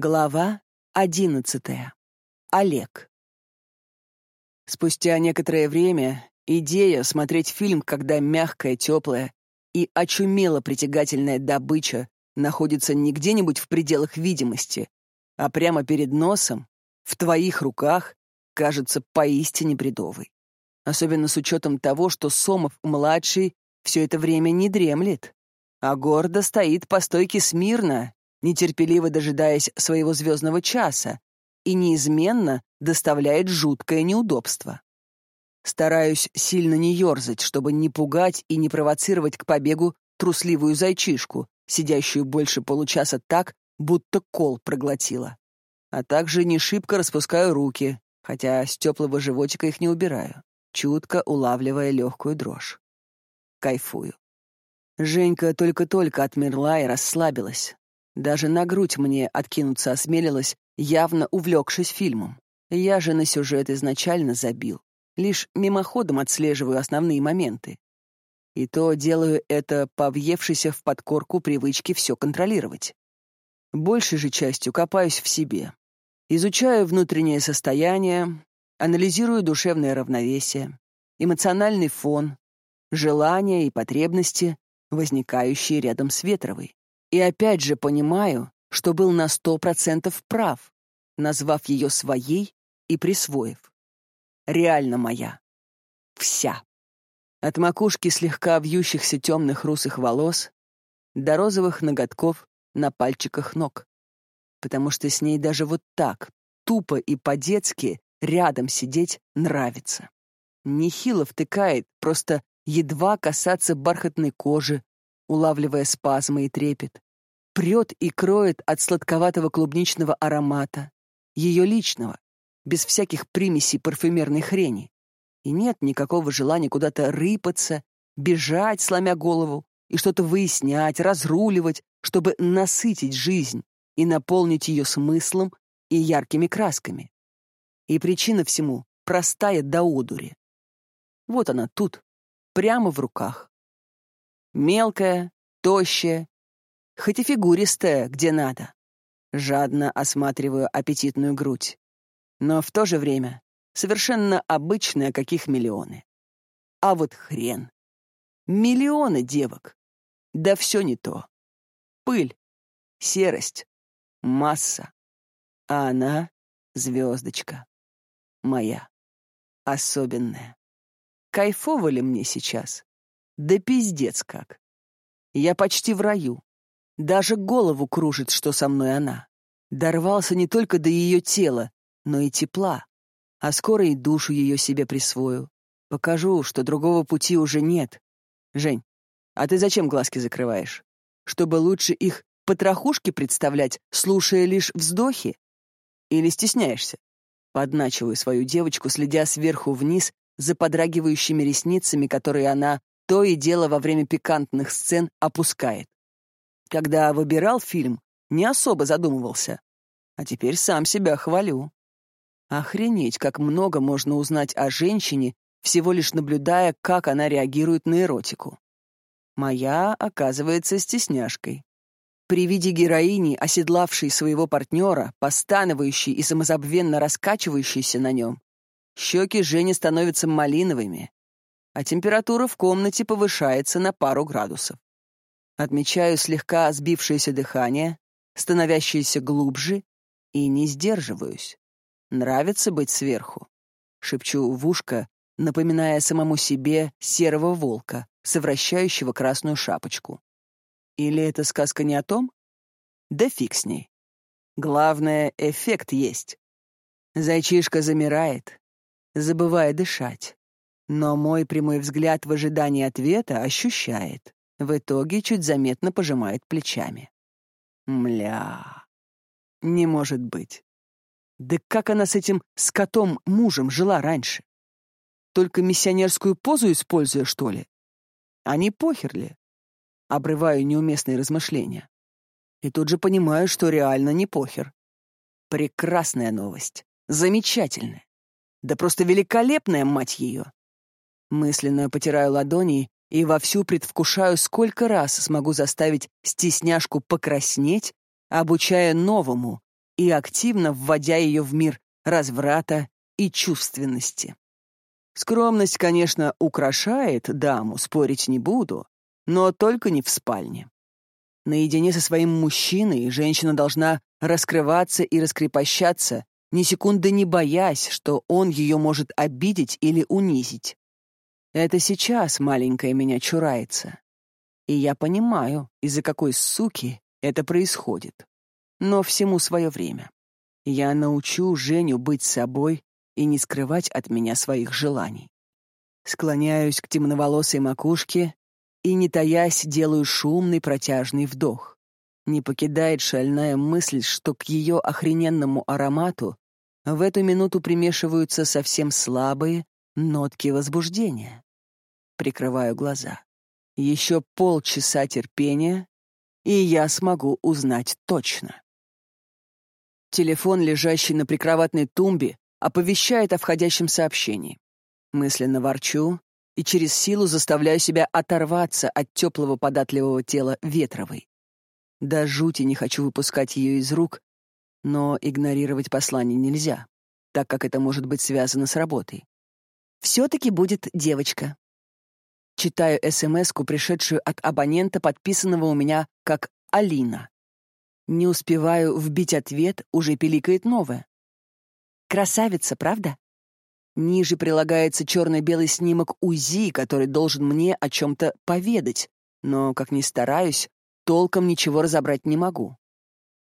Глава одиннадцатая. Олег. Спустя некоторое время идея смотреть фильм, когда мягкая, теплая и очумело притягательная добыча находится не где-нибудь в пределах видимости, а прямо перед носом, в твоих руках, кажется поистине бредовой. Особенно с учетом того, что Сомов-младший все это время не дремлет, а гордо стоит по стойке смирно, нетерпеливо дожидаясь своего звездного часа, и неизменно доставляет жуткое неудобство. Стараюсь сильно не ерзать, чтобы не пугать и не провоцировать к побегу трусливую зайчишку, сидящую больше получаса так, будто кол проглотила. А также не шибко распускаю руки, хотя с теплого животика их не убираю, чутко улавливая легкую дрожь. Кайфую. Женька только-только отмерла и расслабилась, даже на грудь мне откинуться осмелилась, явно увлекшись фильмом. Я же на сюжет изначально забил. Лишь мимоходом отслеживаю основные моменты. И то делаю это по въевшейся в подкорку привычке все контролировать. Большей же частью копаюсь в себе. Изучаю внутреннее состояние, анализирую душевное равновесие, эмоциональный фон, желания и потребности, возникающие рядом с Ветровой. И опять же понимаю, что был на сто процентов прав, назвав ее своей и присвоив. Реально моя. Вся. От макушки слегка вьющихся темных русых волос до розовых ноготков на пальчиках ног. Потому что с ней даже вот так, тупо и по-детски, рядом сидеть нравится. Нехило втыкает, просто едва касаться бархатной кожи, улавливая спазмы и трепет. Прет и кроет от сладковатого клубничного аромата, ее личного, без всяких примесей парфюмерной хрени. И нет никакого желания куда-то рыпаться, бежать, сломя голову, и что-то выяснять, разруливать, чтобы насытить жизнь и наполнить ее смыслом и яркими красками. И причина всему простая до одури. Вот она тут, прямо в руках. Мелкая, тощая, хоть и фигуристая, где надо. Жадно осматриваю аппетитную грудь. Но в то же время совершенно обычная, каких миллионы. А вот хрен. Миллионы девок. Да все не то. Пыль, серость, масса. А она — звездочка. Моя. Особенная. Кайфово ли мне сейчас? Да пиздец как. Я почти в раю. Даже голову кружит, что со мной она. Дорвался не только до ее тела, но и тепла. А скоро и душу ее себе присвою. Покажу, что другого пути уже нет. Жень, а ты зачем глазки закрываешь? Чтобы лучше их потрохушки представлять, слушая лишь вздохи? Или стесняешься? Подначиваю свою девочку, следя сверху вниз за подрагивающими ресницами, которые она то и дело во время пикантных сцен опускает. Когда выбирал фильм, не особо задумывался. А теперь сам себя хвалю. Охренеть, как много можно узнать о женщине, всего лишь наблюдая, как она реагирует на эротику. Моя оказывается стесняшкой. При виде героини, оседлавшей своего партнера, постановающей и самозабвенно раскачивающейся на нем, щеки Жени становятся малиновыми, а температура в комнате повышается на пару градусов. Отмечаю слегка сбившееся дыхание, становящееся глубже, и не сдерживаюсь. Нравится быть сверху. Шепчу в ушко, напоминая самому себе серого волка, совращающего красную шапочку. Или эта сказка не о том? Да фиг с ней. Главное, эффект есть. Зайчишка замирает, забывая дышать. Но мой прямой взгляд в ожидании ответа ощущает. В итоге чуть заметно пожимает плечами. Мля. Не может быть. Да как она с этим скотом мужем жила раньше? Только миссионерскую позу используя, что ли? А не похер ли? Обрываю неуместные размышления. И тут же понимаю, что реально не похер. Прекрасная новость. Замечательная. Да просто великолепная, мать ее. Мысленно потираю ладони и вовсю предвкушаю, сколько раз смогу заставить стесняшку покраснеть, обучая новому, и активно вводя ее в мир разврата и чувственности. Скромность, конечно, украшает даму, спорить не буду, но только не в спальне. Наедине со своим мужчиной женщина должна раскрываться и раскрепощаться, ни секунды не боясь, что он ее может обидеть или унизить. Это сейчас маленькая меня чурается. И я понимаю, из-за какой суки это происходит. Но всему свое время. Я научу Женю быть собой и не скрывать от меня своих желаний. Склоняюсь к темноволосой макушке и, не таясь, делаю шумный протяжный вдох. Не покидает шальная мысль, что к ее охрененному аромату в эту минуту примешиваются совсем слабые нотки возбуждения. Прикрываю глаза. Еще полчаса терпения, и я смогу узнать точно. Телефон, лежащий на прикроватной тумбе, оповещает о входящем сообщении. Мысленно ворчу и через силу заставляю себя оторваться от теплого податливого тела Ветровой. До жути не хочу выпускать ее из рук, но игнорировать послание нельзя, так как это может быть связано с работой. «Все-таки будет девочка». Читаю смс пришедшую от абонента, подписанного у меня как «Алина». Не успеваю вбить ответ, уже пиликает новое. Красавица, правда? Ниже прилагается черно-белый снимок УЗИ, который должен мне о чем-то поведать, но, как ни стараюсь, толком ничего разобрать не могу.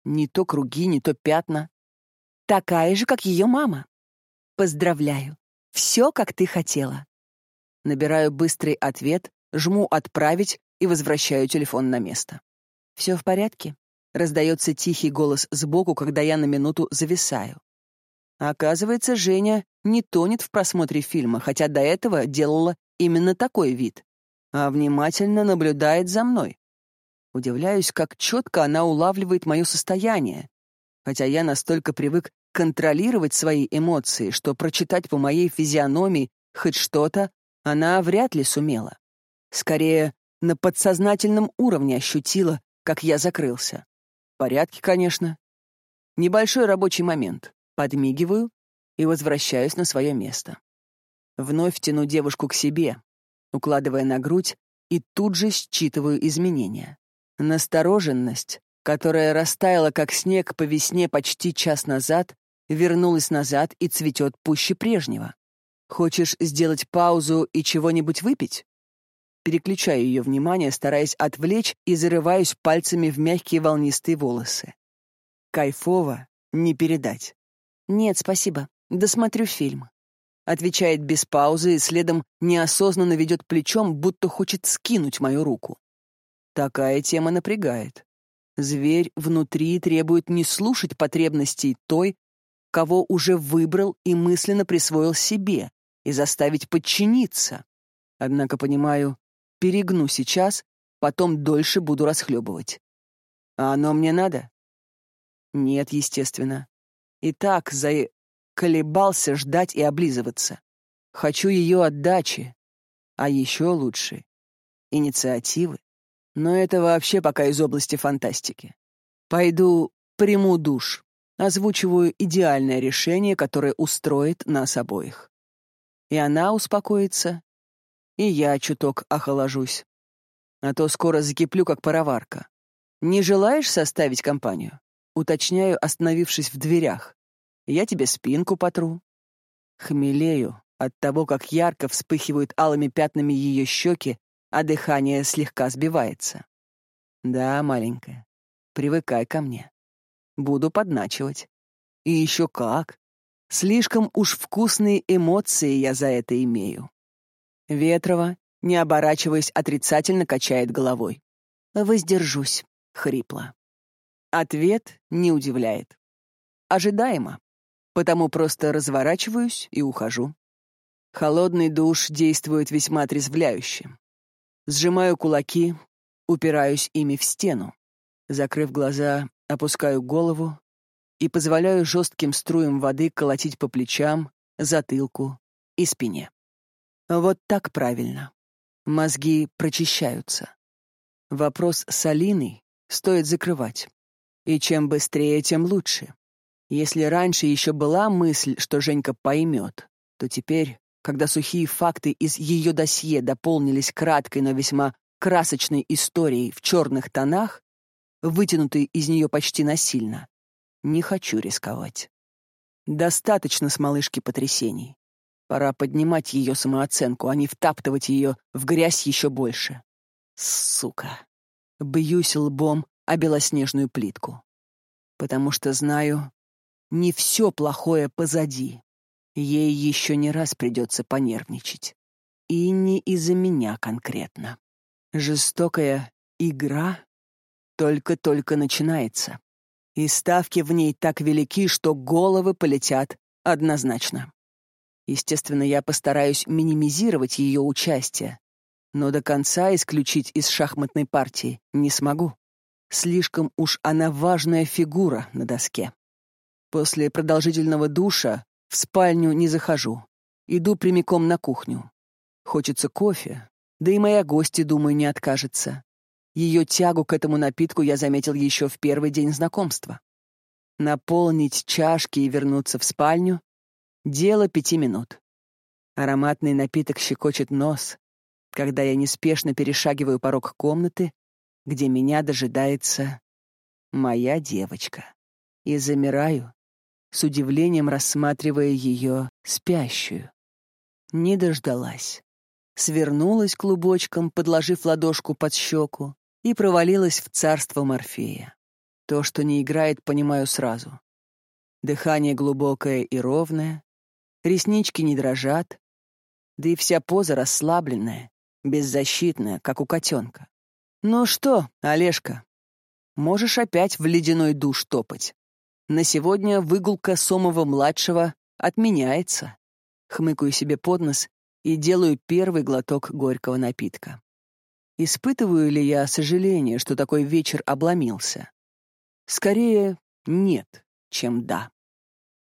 Не то круги, не то пятна. Такая же, как ее мама. Поздравляю. Все, как ты хотела. Набираю быстрый ответ, жму «Отправить» и возвращаю телефон на место. Все в порядке? Раздается тихий голос сбоку, когда я на минуту зависаю. Оказывается, Женя не тонет в просмотре фильма, хотя до этого делала именно такой вид, а внимательно наблюдает за мной. Удивляюсь, как четко она улавливает мое состояние, хотя я настолько привык контролировать свои эмоции, что прочитать по моей физиономии хоть что-то она вряд ли сумела. Скорее, на подсознательном уровне ощутила, как я закрылся порядке, конечно. Небольшой рабочий момент. Подмигиваю и возвращаюсь на свое место. Вновь тяну девушку к себе, укладывая на грудь, и тут же считываю изменения. Настороженность, которая растаяла как снег по весне почти час назад, вернулась назад и цветет пуще прежнего. Хочешь сделать паузу и чего-нибудь выпить? Переключаю ее внимание, стараясь отвлечь и зарываюсь пальцами в мягкие волнистые волосы. Кайфово не передать. «Нет, спасибо. Досмотрю фильм». Отвечает без паузы и следом неосознанно ведет плечом, будто хочет скинуть мою руку. Такая тема напрягает. Зверь внутри требует не слушать потребностей той, кого уже выбрал и мысленно присвоил себе, и заставить подчиниться. Однако понимаю, Перегну сейчас, потом дольше буду расхлебывать. А оно мне надо? Нет, естественно. И так за... колебался ждать и облизываться. Хочу ее отдачи, а еще лучше — инициативы. Но это вообще пока из области фантастики. Пойду приму душ, озвучиваю идеальное решение, которое устроит нас обоих. И она успокоится, и я чуток охоложусь. А то скоро закиплю, как пароварка. Не желаешь составить компанию? Уточняю, остановившись в дверях. Я тебе спинку потру. Хмелею от того, как ярко вспыхивают алыми пятнами ее щеки, а дыхание слегка сбивается. Да, маленькая, привыкай ко мне. Буду подначивать. И еще как. Слишком уж вкусные эмоции я за это имею. Ветрова, не оборачиваясь, отрицательно качает головой. «Воздержусь», — хрипло. Ответ не удивляет. Ожидаемо. Потому просто разворачиваюсь и ухожу. Холодный душ действует весьма отрезвляюще. Сжимаю кулаки, упираюсь ими в стену. Закрыв глаза, опускаю голову и позволяю жестким струям воды колотить по плечам, затылку и спине. Вот так правильно. Мозги прочищаются. Вопрос с Алиной стоит закрывать. И чем быстрее, тем лучше. Если раньше еще была мысль, что Женька поймет, то теперь, когда сухие факты из ее досье дополнились краткой, но весьма красочной историей в черных тонах, вытянутой из нее почти насильно, не хочу рисковать. Достаточно с малышки потрясений. Пора поднимать ее самооценку, а не втаптывать ее в грязь еще больше. Сука. Бьюсь лбом о белоснежную плитку. Потому что знаю, не все плохое позади. Ей еще не раз придется понервничать. И не из-за меня конкретно. Жестокая игра только-только начинается. И ставки в ней так велики, что головы полетят однозначно. Естественно, я постараюсь минимизировать ее участие, но до конца исключить из шахматной партии не смогу. Слишком уж она важная фигура на доске. После продолжительного душа в спальню не захожу. Иду прямиком на кухню. Хочется кофе, да и моя гостья, думаю, не откажется. Ее тягу к этому напитку я заметил еще в первый день знакомства. Наполнить чашки и вернуться в спальню — дело пяти минут. Ароматный напиток щекочет нос, когда я неспешно перешагиваю порог комнаты, где меня дожидается моя девочка, и замираю, с удивлением рассматривая ее спящую. Не дождалась. Свернулась клубочком, подложив ладошку под щеку, и провалилась в царство Морфея. То, что не играет, понимаю сразу. Дыхание глубокое и ровное, реснички не дрожат, да и вся поза расслабленная, беззащитная, как у котенка. «Ну что, Олежка, можешь опять в ледяной душ топать?» На сегодня выгулка Сомова-младшего отменяется. Хмыкаю себе под нос и делаю первый глоток горького напитка. Испытываю ли я сожаление, что такой вечер обломился? Скорее, нет, чем да.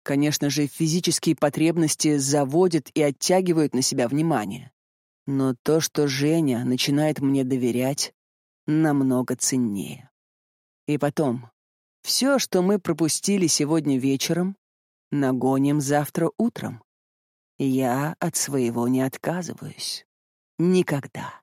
Конечно же, физические потребности заводят и оттягивают на себя внимание. Но то, что Женя начинает мне доверять, намного ценнее. И потом, все, что мы пропустили сегодня вечером, нагоним завтра утром. Я от своего не отказываюсь. Никогда.